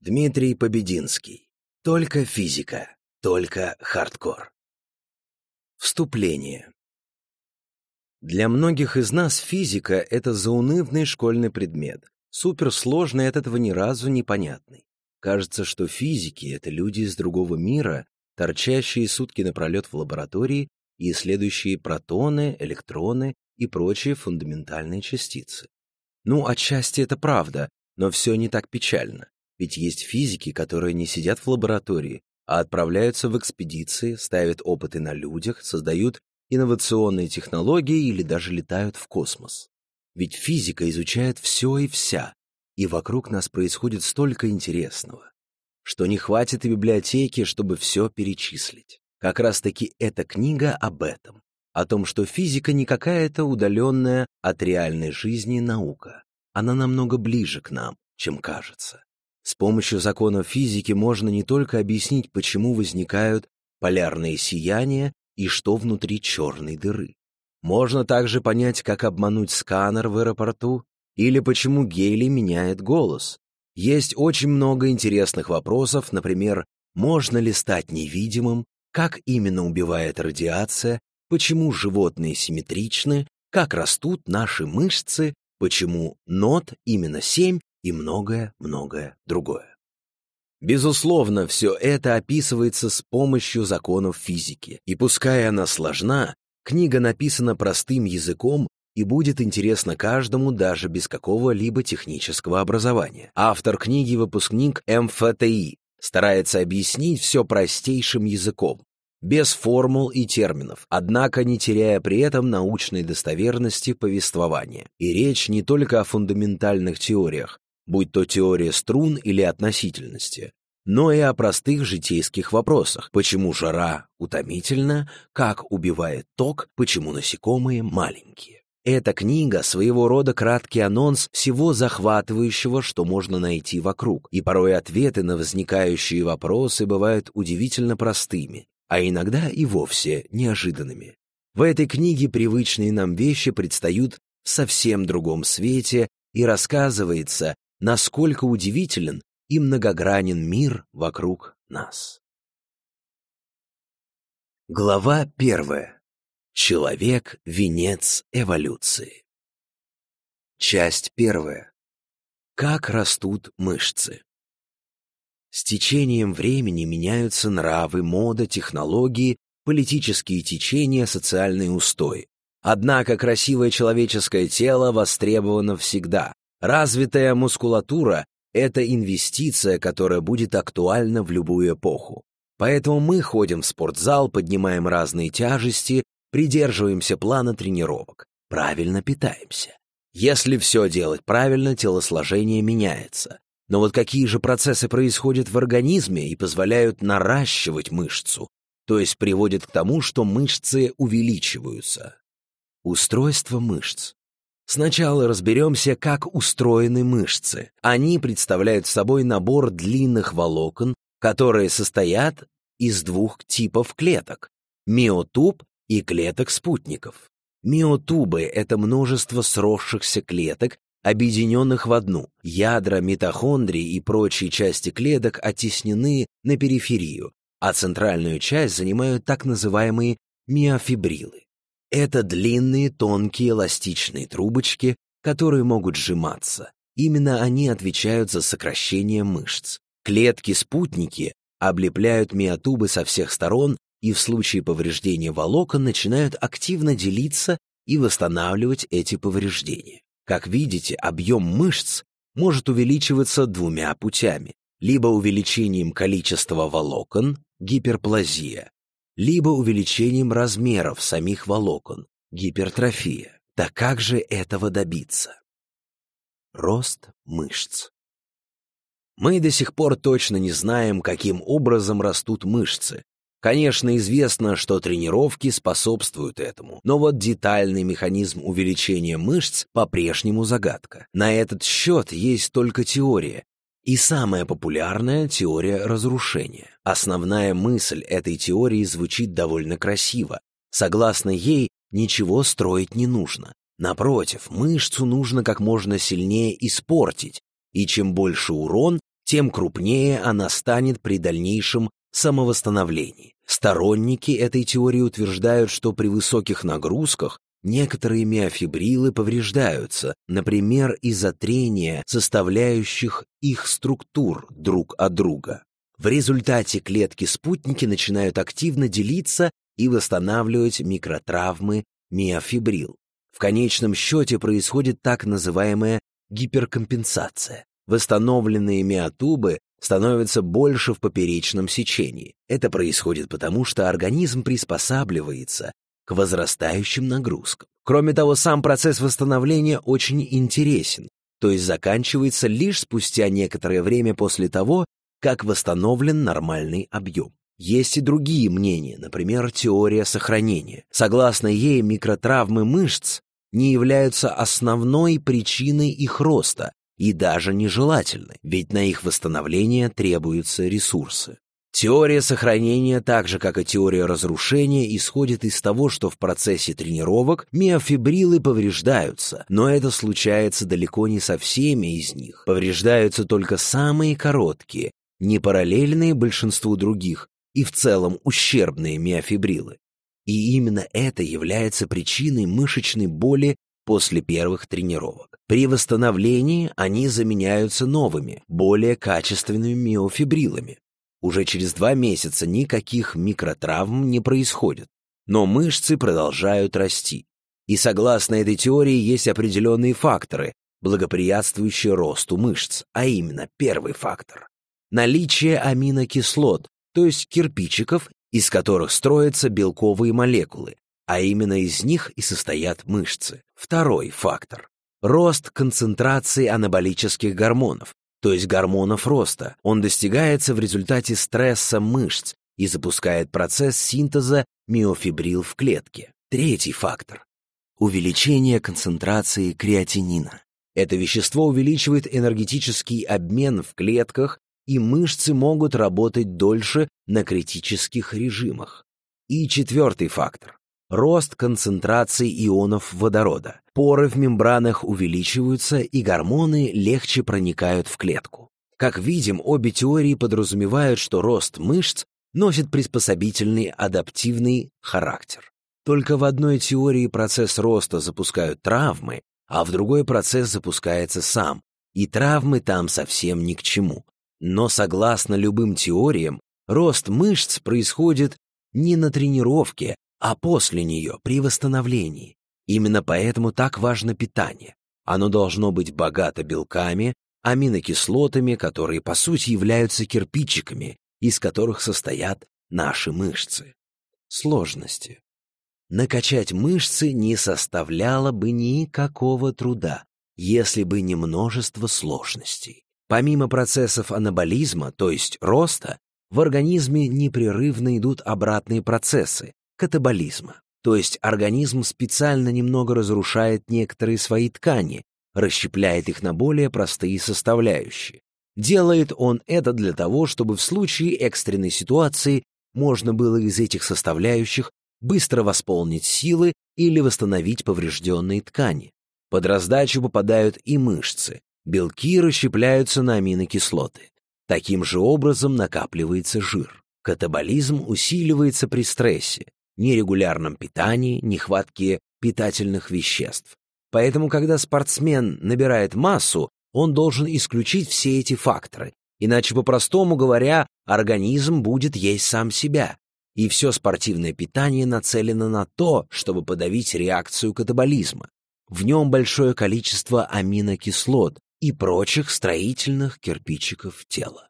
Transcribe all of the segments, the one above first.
Дмитрий Побединский. Только физика, только хардкор. Вступление. Для многих из нас физика — это заунывный школьный предмет, суперсложный от этого ни разу непонятный. Кажется, что физики — это люди из другого мира, торчащие сутки напролет в лаборатории и исследующие протоны, электроны и прочие фундаментальные частицы. Ну, отчасти это правда, но все не так печально. Ведь есть физики, которые не сидят в лаборатории, а отправляются в экспедиции, ставят опыты на людях, создают инновационные технологии или даже летают в космос. Ведь физика изучает все и вся, и вокруг нас происходит столько интересного, что не хватит и библиотеки, чтобы все перечислить. Как раз-таки эта книга об этом, о том, что физика не какая-то удаленная от реальной жизни наука. Она намного ближе к нам, чем кажется. С помощью законов физики можно не только объяснить, почему возникают полярные сияния и что внутри черной дыры. Можно также понять, как обмануть сканер в аэропорту или почему Гейли меняет голос. Есть очень много интересных вопросов, например, можно ли стать невидимым, как именно убивает радиация, почему животные симметричны, как растут наши мышцы, почему нот именно семь и многое-многое другое. Безусловно, все это описывается с помощью законов физики, и пускай она сложна, книга написана простым языком и будет интересна каждому даже без какого-либо технического образования. Автор книги – выпускник МФТИ, старается объяснить все простейшим языком, без формул и терминов, однако не теряя при этом научной достоверности повествования. И речь не только о фундаментальных теориях, будь то теория струн или относительности, но и о простых житейских вопросах. Почему жара утомительна, как убивает ток, почему насекомые маленькие. Эта книга — своего рода краткий анонс всего захватывающего, что можно найти вокруг, и порой ответы на возникающие вопросы бывают удивительно простыми, а иногда и вовсе неожиданными. В этой книге привычные нам вещи предстают в совсем другом свете и рассказывается насколько удивителен и многогранен мир вокруг нас. Глава первая. Человек – венец эволюции. Часть первая. Как растут мышцы? С течением времени меняются нравы, мода, технологии, политические течения, социальные устои. Однако красивое человеческое тело востребовано всегда, Развитая мускулатура – это инвестиция, которая будет актуальна в любую эпоху. Поэтому мы ходим в спортзал, поднимаем разные тяжести, придерживаемся плана тренировок, правильно питаемся. Если все делать правильно, телосложение меняется. Но вот какие же процессы происходят в организме и позволяют наращивать мышцу, то есть приводят к тому, что мышцы увеличиваются? Устройство мышц. Сначала разберемся, как устроены мышцы. Они представляют собой набор длинных волокон, которые состоят из двух типов клеток – миотуб и клеток-спутников. Миотубы – это множество сросшихся клеток, объединенных в одну. Ядра, митохондрии и прочие части клеток оттеснены на периферию, а центральную часть занимают так называемые миофибрилы. Это длинные тонкие эластичные трубочки, которые могут сжиматься. Именно они отвечают за сокращение мышц. Клетки-спутники облепляют миотубы со всех сторон и в случае повреждения волокон начинают активно делиться и восстанавливать эти повреждения. Как видите, объем мышц может увеличиваться двумя путями. Либо увеличением количества волокон, гиперплазия, либо увеличением размеров самих волокон, гипертрофия. Да как же этого добиться? Рост мышц. Мы до сих пор точно не знаем, каким образом растут мышцы. Конечно, известно, что тренировки способствуют этому, но вот детальный механизм увеличения мышц по-прежнему загадка. На этот счет есть только теория, и самая популярная теория разрушения. Основная мысль этой теории звучит довольно красиво. Согласно ей, ничего строить не нужно. Напротив, мышцу нужно как можно сильнее испортить, и чем больше урон, тем крупнее она станет при дальнейшем самовосстановлении. Сторонники этой теории утверждают, что при высоких нагрузках Некоторые миофибрилы повреждаются, например, из-за трения составляющих их структур друг от друга. В результате клетки-спутники начинают активно делиться и восстанавливать микротравмы миофибрил. В конечном счете происходит так называемая гиперкомпенсация. Восстановленные миотубы становятся больше в поперечном сечении. Это происходит потому, что организм приспосабливается к возрастающим нагрузкам. Кроме того, сам процесс восстановления очень интересен, то есть заканчивается лишь спустя некоторое время после того, как восстановлен нормальный объем. Есть и другие мнения, например, теория сохранения. Согласно ей, микротравмы мышц не являются основной причиной их роста и даже нежелательны, ведь на их восстановление требуются ресурсы. Теория сохранения, так же как и теория разрушения, исходит из того, что в процессе тренировок миофибрилы повреждаются, но это случается далеко не со всеми из них. Повреждаются только самые короткие, не параллельные большинству других и в целом ущербные миофибрилы. И именно это является причиной мышечной боли после первых тренировок. При восстановлении они заменяются новыми, более качественными миофибрилами. Уже через два месяца никаких микротравм не происходит, но мышцы продолжают расти. И согласно этой теории есть определенные факторы, благоприятствующие росту мышц, а именно первый фактор – наличие аминокислот, то есть кирпичиков, из которых строятся белковые молекулы, а именно из них и состоят мышцы. Второй фактор – рост концентрации анаболических гормонов, то есть гормонов роста. Он достигается в результате стресса мышц и запускает процесс синтеза миофибрил в клетке. Третий фактор – увеличение концентрации креатинина. Это вещество увеличивает энергетический обмен в клетках, и мышцы могут работать дольше на критических режимах. И четвертый фактор рост концентрации ионов водорода. Поры в мембранах увеличиваются, и гормоны легче проникают в клетку. Как видим, обе теории подразумевают, что рост мышц носит приспособительный адаптивный характер. Только в одной теории процесс роста запускают травмы, а в другой процесс запускается сам, и травмы там совсем ни к чему. Но согласно любым теориям, рост мышц происходит не на тренировке, а после нее при восстановлении. Именно поэтому так важно питание. Оно должно быть богато белками, аминокислотами, которые по сути являются кирпичиками, из которых состоят наши мышцы. Сложности. Накачать мышцы не составляло бы никакого труда, если бы не множество сложностей. Помимо процессов анаболизма, то есть роста, в организме непрерывно идут обратные процессы, катаболизма, то есть организм специально немного разрушает некоторые свои ткани, расщепляет их на более простые составляющие. Делает он это для того, чтобы в случае экстренной ситуации можно было из этих составляющих быстро восполнить силы или восстановить поврежденные ткани. Под раздачу попадают и мышцы. Белки расщепляются на аминокислоты. Таким же образом накапливается жир. Катаболизм усиливается при стрессе нерегулярном питании, нехватке питательных веществ. Поэтому, когда спортсмен набирает массу, он должен исключить все эти факторы. Иначе, по-простому говоря, организм будет есть сам себя. И все спортивное питание нацелено на то, чтобы подавить реакцию катаболизма. В нем большое количество аминокислот и прочих строительных кирпичиков тела.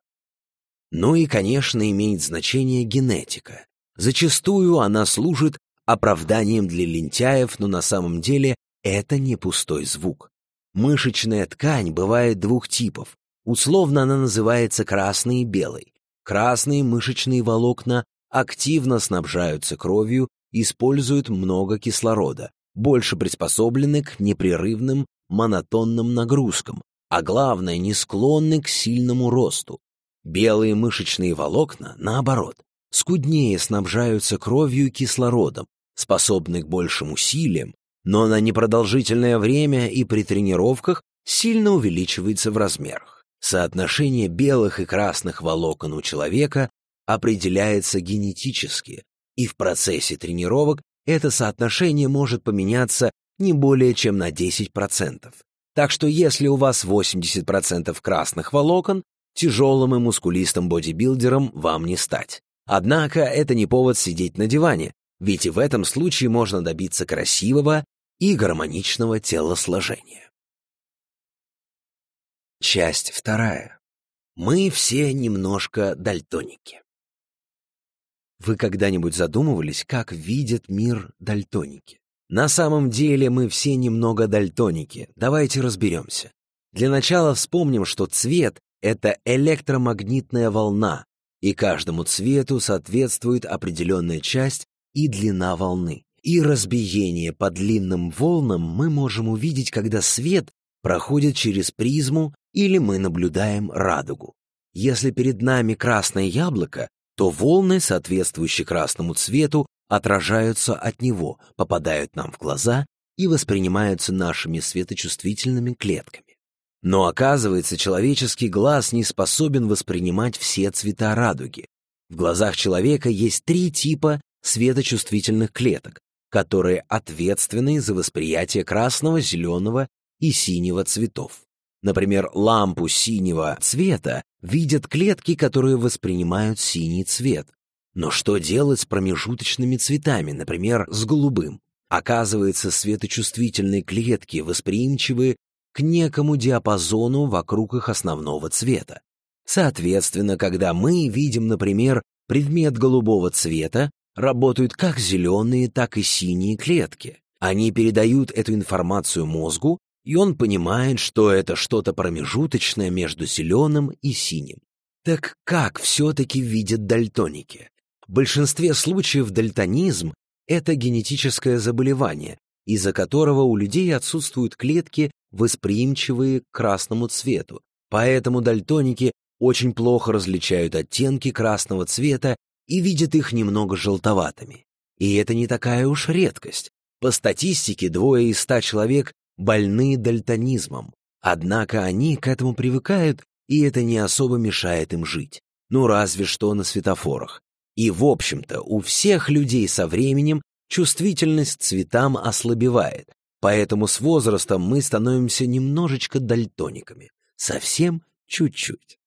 Ну и, конечно, имеет значение генетика. Зачастую она служит оправданием для лентяев, но на самом деле это не пустой звук. Мышечная ткань бывает двух типов. Условно она называется красной и белой. Красные мышечные волокна активно снабжаются кровью, используют много кислорода, больше приспособлены к непрерывным монотонным нагрузкам, а главное, не склонны к сильному росту. Белые мышечные волокна, наоборот, скуднее снабжаются кровью и кислородом, способны к большим усилиям, но на непродолжительное время и при тренировках сильно увеличивается в размерах. Соотношение белых и красных волокон у человека определяется генетически, и в процессе тренировок это соотношение может поменяться не более чем на 10%. Так что если у вас 80% красных волокон, тяжелым и мускулистым бодибилдером вам не стать. Однако это не повод сидеть на диване, ведь и в этом случае можно добиться красивого и гармоничного телосложения. Часть вторая. Мы все немножко дальтоники. Вы когда-нибудь задумывались, как видят мир дальтоники? На самом деле мы все немного дальтоники, давайте разберемся. Для начала вспомним, что цвет — это электромагнитная волна, и каждому цвету соответствует определенная часть и длина волны. И разбиение по длинным волнам мы можем увидеть, когда свет проходит через призму или мы наблюдаем радугу. Если перед нами красное яблоко, то волны, соответствующие красному цвету, отражаются от него, попадают нам в глаза и воспринимаются нашими светочувствительными клетками. Но оказывается, человеческий глаз не способен воспринимать все цвета радуги. В глазах человека есть три типа светочувствительных клеток, которые ответственны за восприятие красного, зеленого и синего цветов. Например, лампу синего цвета видят клетки, которые воспринимают синий цвет. Но что делать с промежуточными цветами, например, с голубым? Оказывается, светочувствительные клетки восприимчивы к некому диапазону вокруг их основного цвета. Соответственно, когда мы видим, например, предмет голубого цвета, работают как зеленые, так и синие клетки. Они передают эту информацию мозгу, и он понимает, что это что-то промежуточное между зеленым и синим. Так как все-таки видят дальтоники? В большинстве случаев дальтонизм – это генетическое заболевание, из-за которого у людей отсутствуют клетки восприимчивые к красному цвету, поэтому дальтоники очень плохо различают оттенки красного цвета и видят их немного желтоватыми. И это не такая уж редкость. По статистике, двое из ста человек больны дальтонизмом. Однако они к этому привыкают, и это не особо мешает им жить. Ну, разве что на светофорах. И, в общем-то, у всех людей со временем чувствительность к цветам ослабевает, Поэтому с возрастом мы становимся немножечко дальтониками, совсем чуть-чуть.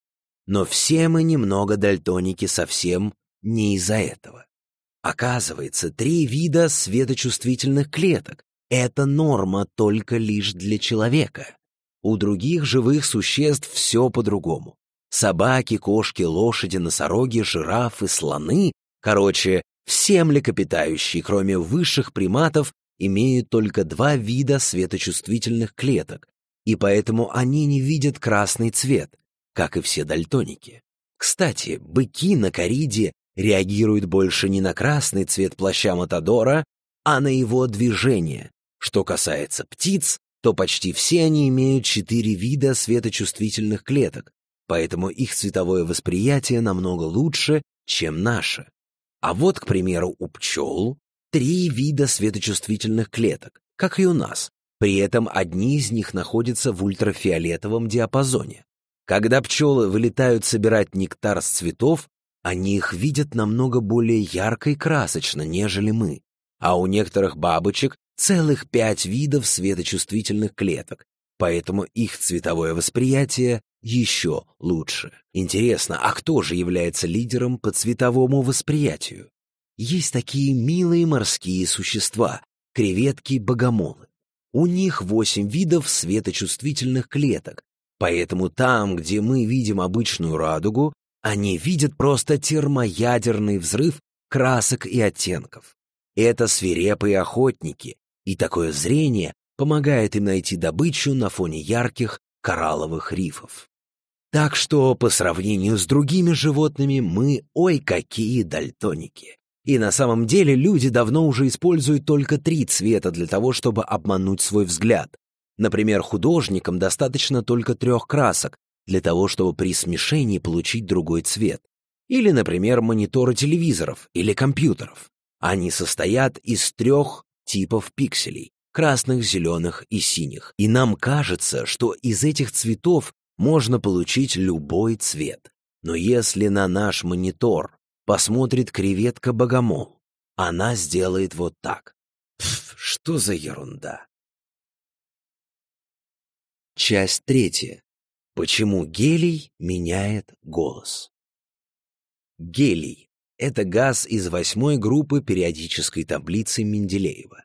Но все мы немного дальтоники совсем не из-за этого. Оказывается, три вида светочувствительных клеток — это норма только лишь для человека. У других живых существ все по-другому. Собаки, кошки, лошади, носороги, жирафы, слоны — короче, все млекопитающие, кроме высших приматов, имеют только два вида светочувствительных клеток, и поэтому они не видят красный цвет, как и все дальтоники. Кстати, быки на кориде реагируют больше не на красный цвет плаща Матадора, а на его движение. Что касается птиц, то почти все они имеют четыре вида светочувствительных клеток, поэтому их цветовое восприятие намного лучше, чем наше. А вот, к примеру, у пчел три вида светочувствительных клеток, как и у нас. При этом одни из них находятся в ультрафиолетовом диапазоне. Когда пчелы вылетают собирать нектар с цветов, они их видят намного более ярко и красочно, нежели мы. А у некоторых бабочек целых пять видов светочувствительных клеток, поэтому их цветовое восприятие еще лучше. Интересно, а кто же является лидером по цветовому восприятию? Есть такие милые морские существа, креветки-богомолы. У них восемь видов светочувствительных клеток, поэтому там, где мы видим обычную радугу, они видят просто термоядерный взрыв красок и оттенков. Это свирепые охотники, и такое зрение помогает им найти добычу на фоне ярких коралловых рифов. Так что, по сравнению с другими животными, мы ой какие дальтоники. И на самом деле люди давно уже используют только три цвета для того, чтобы обмануть свой взгляд. Например, художникам достаточно только трех красок для того, чтобы при смешении получить другой цвет. Или, например, мониторы телевизоров или компьютеров. Они состоят из трех типов пикселей – красных, зеленых и синих. И нам кажется, что из этих цветов можно получить любой цвет. Но если на наш монитор посмотрит креветка богомол. А Она сделает вот так. Пф, что за ерунда? Часть третья. Почему гелий меняет голос? Гелий – это газ из восьмой группы периодической таблицы Менделеева.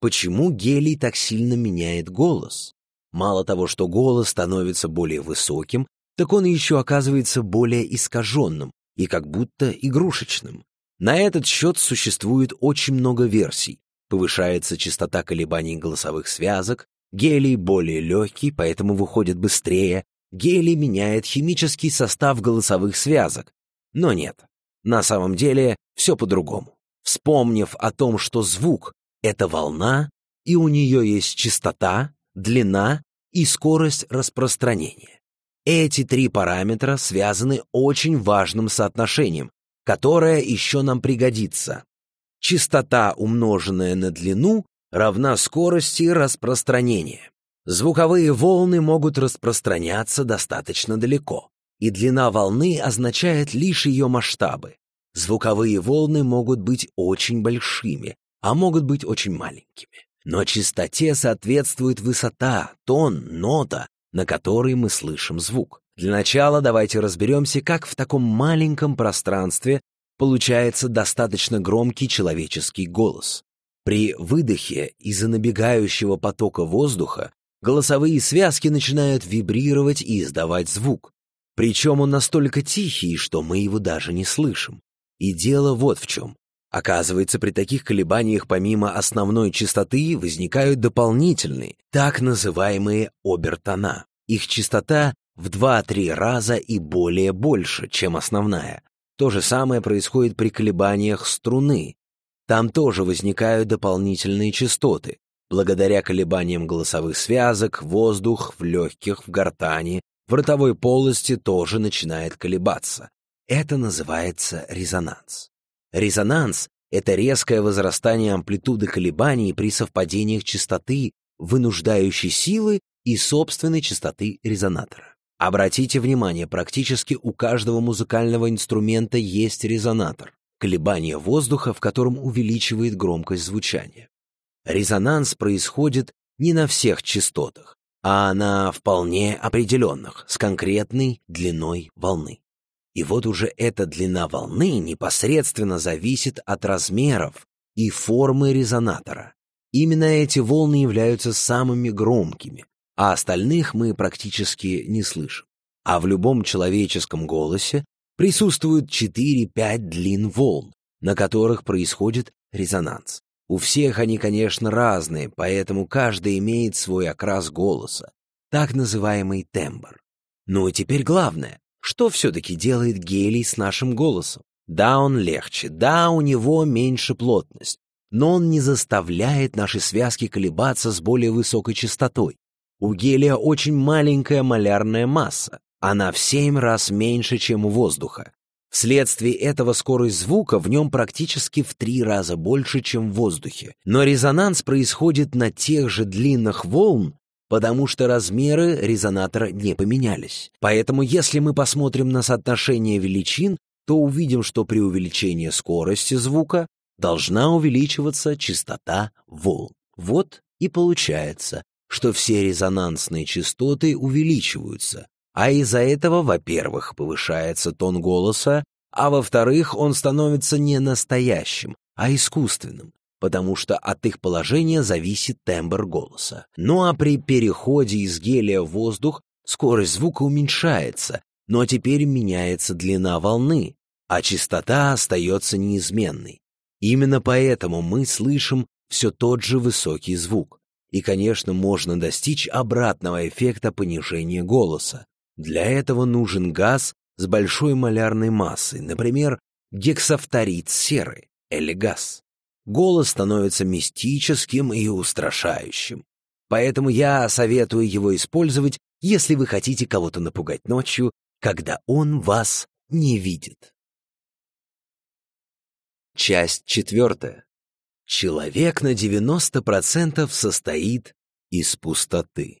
Почему гелий так сильно меняет голос? Мало того, что голос становится более высоким, так он еще оказывается более искаженным, и как будто игрушечным. На этот счет существует очень много версий. Повышается частота колебаний голосовых связок, гелий более легкий, поэтому выходит быстрее, гелий меняет химический состав голосовых связок. Но нет, на самом деле все по-другому. Вспомнив о том, что звук — это волна, и у нее есть частота, длина и скорость распространения. Эти три параметра связаны очень важным соотношением, которое еще нам пригодится. Частота, умноженная на длину, равна скорости распространения. Звуковые волны могут распространяться достаточно далеко, и длина волны означает лишь ее масштабы. Звуковые волны могут быть очень большими, а могут быть очень маленькими. Но частоте соответствует высота, тон, нота, на который мы слышим звук. Для начала давайте разберемся, как в таком маленьком пространстве получается достаточно громкий человеческий голос. При выдохе из-за набегающего потока воздуха голосовые связки начинают вибрировать и издавать звук. Причем он настолько тихий, что мы его даже не слышим. И дело вот в чем. Оказывается, при таких колебаниях помимо основной частоты возникают дополнительные, так называемые обертона. Их частота в 2-3 раза и более больше, чем основная. То же самое происходит при колебаниях струны. Там тоже возникают дополнительные частоты, благодаря колебаниям голосовых связок, воздух в легких, в гортани, в ротовой полости тоже начинает колебаться. Это называется резонанс. Резонанс это резкое возрастание амплитуды колебаний при совпадениях частоты вынуждающей силы и собственной частоты резонатора. Обратите внимание, практически у каждого музыкального инструмента есть резонатор, колебание воздуха, в котором увеличивает громкость звучания. Резонанс происходит не на всех частотах, а на вполне определенных, с конкретной длиной волны. И вот уже эта длина волны непосредственно зависит от размеров и формы резонатора. Именно эти волны являются самыми громкими, а остальных мы практически не слышим. А в любом человеческом голосе присутствуют 4-5 длин волн, на которых происходит резонанс. У всех они, конечно, разные, поэтому каждый имеет свой окрас голоса, так называемый тембр. Ну и теперь главное что все-таки делает гелий с нашим голосом. Да, он легче, да, у него меньше плотность, но он не заставляет наши связки колебаться с более высокой частотой. У гелия очень маленькая малярная масса, она в 7 раз меньше, чем у воздуха. Вследствие этого скорость звука в нем практически в три раза больше, чем в воздухе. Но резонанс происходит на тех же длинных волн, потому что размеры резонатора не поменялись. Поэтому если мы посмотрим на соотношение величин, то увидим, что при увеличении скорости звука должна увеличиваться частота волн. Вот и получается, что все резонансные частоты увеличиваются, а из-за этого, во-первых, повышается тон голоса, а во-вторых, он становится не настоящим, а искусственным потому что от их положения зависит тембр голоса. Ну а при переходе из гелия в воздух скорость звука уменьшается, но теперь меняется длина волны, а частота остается неизменной. Именно поэтому мы слышим все тот же высокий звук. И, конечно, можно достичь обратного эффекта понижения голоса. Для этого нужен газ с большой малярной массой, например, гексафторид серы или голос становится мистическим и устрашающим. Поэтому я советую его использовать, если вы хотите кого-то напугать ночью, когда он вас не видит. Часть четвертая. Человек на 90% состоит из пустоты.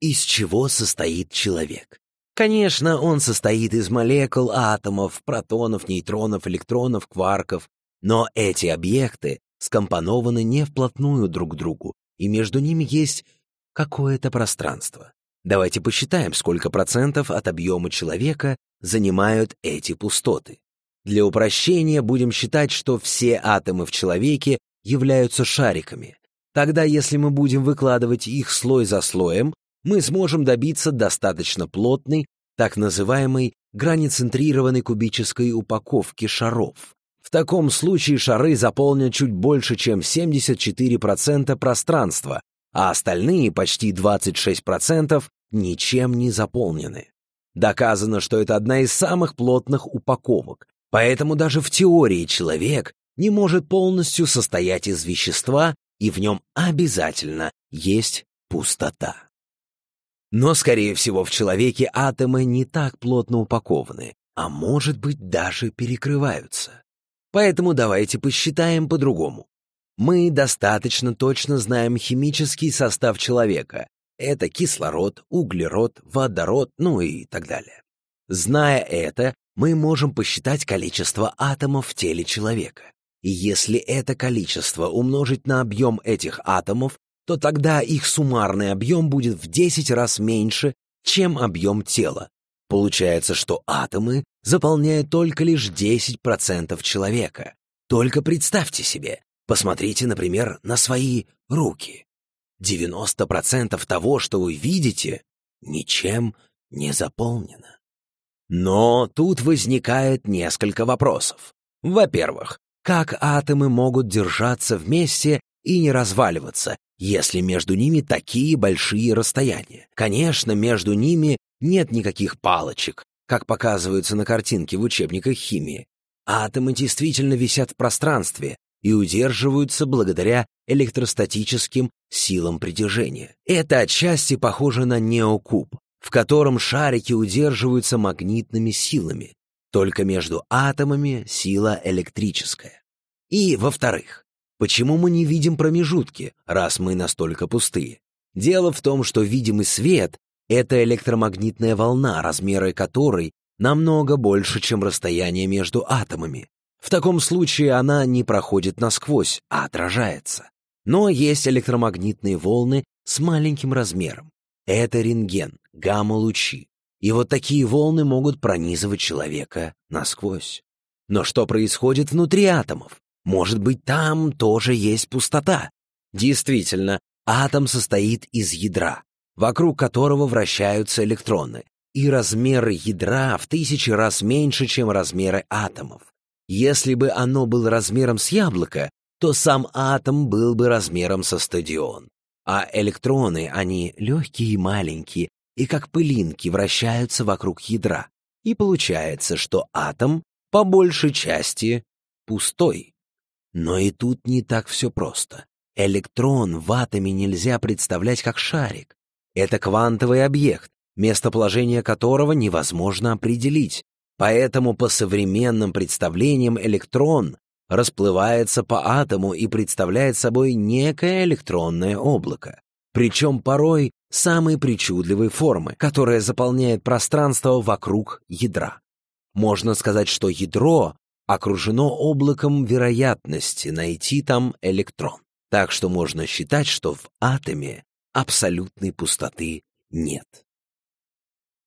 Из чего состоит человек? Конечно, он состоит из молекул, атомов, протонов, нейтронов, электронов, кварков, но эти объекты скомпонованы не вплотную друг к другу, и между ними есть какое-то пространство. Давайте посчитаем, сколько процентов от объема человека занимают эти пустоты. Для упрощения будем считать, что все атомы в человеке являются шариками. Тогда, если мы будем выкладывать их слой за слоем, мы сможем добиться достаточно плотной, так называемой границентрированной кубической упаковки шаров. В таком случае шары заполнят чуть больше, чем 74% пространства, а остальные почти 26% ничем не заполнены. Доказано, что это одна из самых плотных упаковок, поэтому даже в теории человек не может полностью состоять из вещества, и в нем обязательно есть пустота. Но, скорее всего, в человеке атомы не так плотно упакованы, а может быть даже перекрываются. Поэтому давайте посчитаем по-другому. Мы достаточно точно знаем химический состав человека. Это кислород, углерод, водород, ну и так далее. Зная это, мы можем посчитать количество атомов в теле человека. И если это количество умножить на объем этих атомов, то тогда их суммарный объем будет в 10 раз меньше, чем объем тела. Получается, что атомы заполняет только лишь 10% человека. Только представьте себе, посмотрите, например, на свои руки. 90% того, что вы видите, ничем не заполнено. Но тут возникает несколько вопросов. Во-первых, как атомы могут держаться вместе и не разваливаться, если между ними такие большие расстояния? Конечно, между ними нет никаких палочек, как показываются на картинке в учебниках химии. Атомы действительно висят в пространстве и удерживаются благодаря электростатическим силам притяжения. Это отчасти похоже на неокуб, в котором шарики удерживаются магнитными силами, только между атомами сила электрическая. И, во-вторых, почему мы не видим промежутки, раз мы настолько пустые? Дело в том, что видимый свет это электромагнитная волна, размеры которой намного больше, чем расстояние между атомами. В таком случае она не проходит насквозь, а отражается. Но есть электромагнитные волны с маленьким размером. Это рентген, гамма-лучи. И вот такие волны могут пронизывать человека насквозь. Но что происходит внутри атомов? Может быть, там тоже есть пустота? Действительно, атом состоит из ядра, вокруг которого вращаются электроны, и размеры ядра в тысячи раз меньше, чем размеры атомов. Если бы оно было размером с яблоко, то сам атом был бы размером со стадион. А электроны, они легкие и маленькие, и как пылинки вращаются вокруг ядра. И получается, что атом по большей части пустой. Но и тут не так все просто. Электрон в атоме нельзя представлять как шарик. Это квантовый объект, местоположение которого невозможно определить. Поэтому по современным представлениям электрон расплывается по атому и представляет собой некое электронное облако. Причем порой самой причудливой формы, которая заполняет пространство вокруг ядра. Можно сказать, что ядро окружено облаком вероятности найти там электрон. Так что можно считать, что в атоме абсолютной пустоты нет.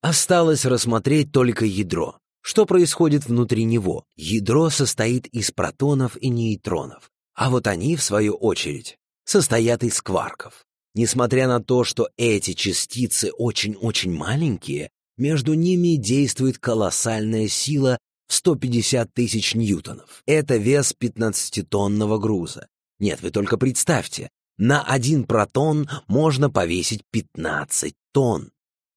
Осталось рассмотреть только ядро. Что происходит внутри него? Ядро состоит из протонов и нейтронов, а вот они, в свою очередь, состоят из кварков. Несмотря на то, что эти частицы очень-очень маленькие, между ними действует колоссальная сила в 150 тысяч ньютонов. Это вес 15-тонного груза. Нет, вы только представьте, на один протон можно повесить 15 тонн.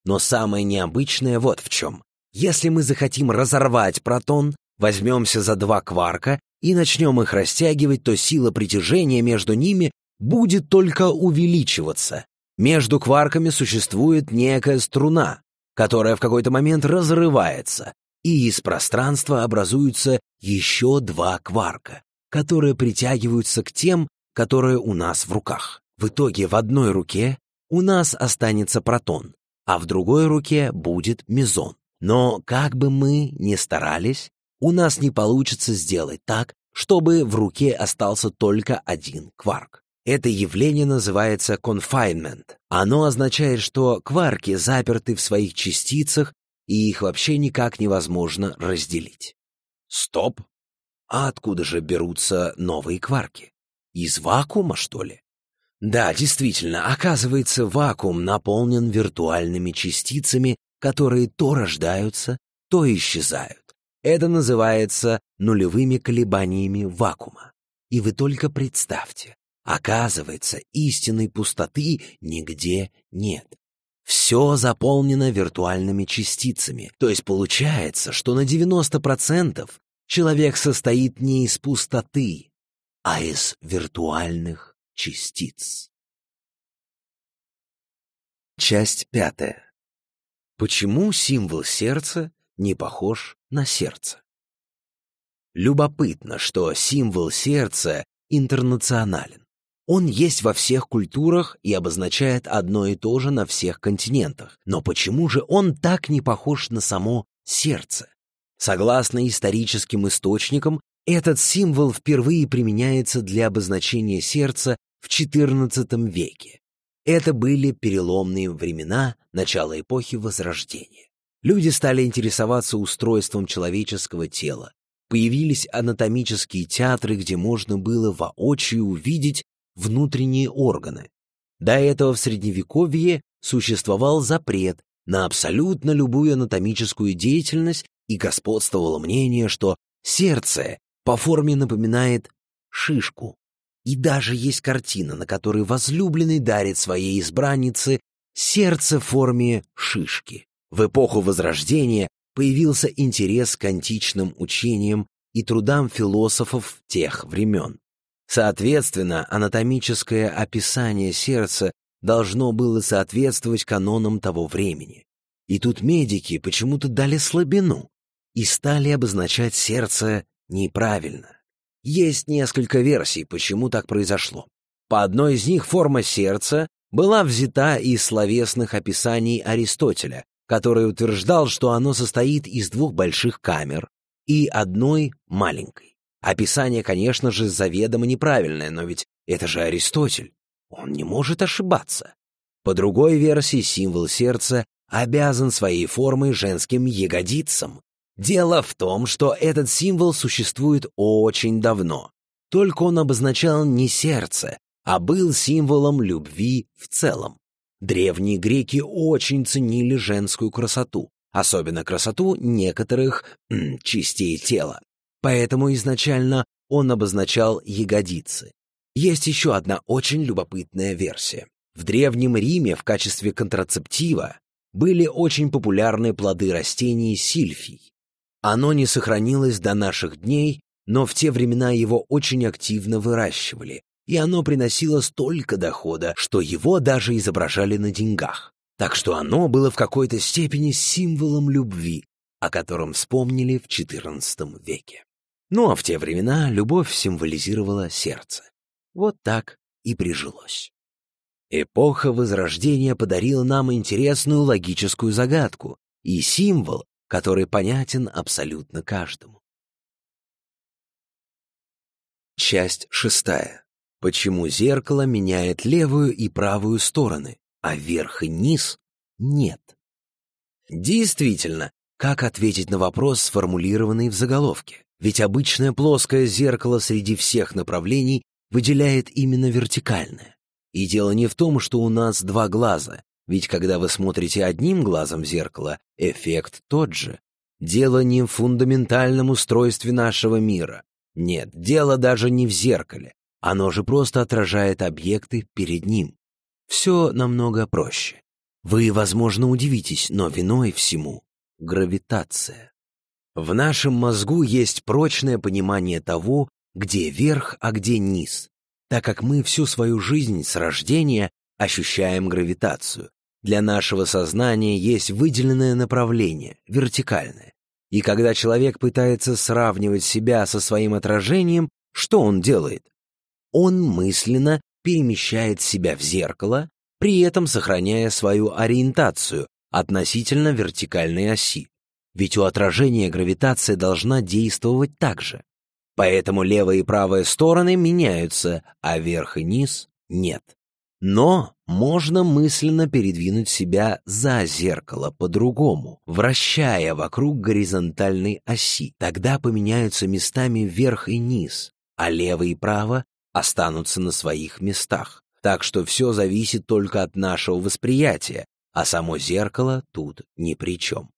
Но самое необычное вот в чем. Если мы захотим разорвать протон, возьмемся за два кварка и начнем их растягивать, то сила притяжения между ними будет только увеличиваться. Между кварками существует некая струна, которая в какой-то момент разрывается, и из пространства образуются еще два кварка, которые притягиваются к тем, которое у нас в руках. В итоге в одной руке у нас останется протон, а в другой руке будет мезон. Но как бы мы ни старались, у нас не получится сделать так, чтобы в руке остался только один кварк. Это явление называется confinement. Оно означает, что кварки заперты в своих частицах, и их вообще никак невозможно разделить. Стоп! А откуда же берутся новые кварки? из вакуума, что ли? Да, действительно, оказывается, вакуум наполнен виртуальными частицами, которые то рождаются, то исчезают. Это называется нулевыми колебаниями вакуума. И вы только представьте, оказывается, истинной пустоты нигде нет. Все заполнено виртуальными частицами, то есть получается, что на 90% человек состоит не из пустоты, а из виртуальных частиц. Часть пятая. Почему символ сердца не похож на сердце? Любопытно, что символ сердца интернационален. Он есть во всех культурах и обозначает одно и то же на всех континентах. Но почему же он так не похож на само сердце? Согласно историческим источникам, этот символ впервые применяется для обозначения сердца в XIV веке. Это были переломные времена начала эпохи Возрождения. Люди стали интересоваться устройством человеческого тела. Появились анатомические театры, где можно было воочию увидеть внутренние органы. До этого в Средневековье существовал запрет на абсолютно любую анатомическую деятельность и господствовало мнение, что сердце по форме напоминает шишку. И даже есть картина, на которой возлюбленный дарит своей избраннице сердце в форме шишки. В эпоху Возрождения появился интерес к античным учениям и трудам философов тех времен. Соответственно, анатомическое описание сердца должно было соответствовать канонам того времени. И тут медики почему-то дали слабину и стали обозначать сердце Неправильно. Есть несколько версий, почему так произошло. По одной из них форма сердца была взята из словесных описаний Аристотеля, который утверждал, что оно состоит из двух больших камер и одной маленькой. Описание, конечно же, заведомо неправильное, но ведь это же Аристотель. Он не может ошибаться. По другой версии, символ сердца обязан своей формой женским ягодицам, Дело в том, что этот символ существует очень давно. Только он обозначал не сердце, а был символом любви в целом. Древние греки очень ценили женскую красоту, особенно красоту некоторых м, частей тела. Поэтому изначально он обозначал ягодицы. Есть еще одна очень любопытная версия. В Древнем Риме в качестве контрацептива были очень популярны плоды растений сильфий. Оно не сохранилось до наших дней, но в те времена его очень активно выращивали, и оно приносило столько дохода, что его даже изображали на деньгах. Так что оно было в какой-то степени символом любви, о котором вспомнили в XIV веке. Ну а в те времена любовь символизировала сердце. Вот так и прижилось. Эпоха Возрождения подарила нам интересную логическую загадку, и символ который понятен абсолютно каждому. Часть шестая. Почему зеркало меняет левую и правую стороны, а верх и низ нет? Действительно, как ответить на вопрос, сформулированный в заголовке? Ведь обычное плоское зеркало среди всех направлений выделяет именно вертикальное. И дело не в том, что у нас два глаза, ведь когда вы смотрите одним глазом в зеркало, эффект тот же. Дело не в фундаментальном устройстве нашего мира. Нет, дело даже не в зеркале. Оно же просто отражает объекты перед ним. Все намного проще. Вы, возможно, удивитесь, но виной всему — гравитация. В нашем мозгу есть прочное понимание того, где верх, а где низ, так как мы всю свою жизнь с рождения ощущаем гравитацию, для нашего сознания есть выделенное направление, вертикальное. И когда человек пытается сравнивать себя со своим отражением, что он делает? Он мысленно перемещает себя в зеркало, при этом сохраняя свою ориентацию относительно вертикальной оси. Ведь у отражения гравитация должна действовать так же. Поэтому левая и правая стороны меняются, а верх и низ — нет. Но можно мысленно передвинуть себя за зеркало по-другому, вращая вокруг горизонтальной оси. Тогда поменяются местами вверх и низ, а лево и право останутся на своих местах. Так что все зависит только от нашего восприятия, а само зеркало тут ни при чем.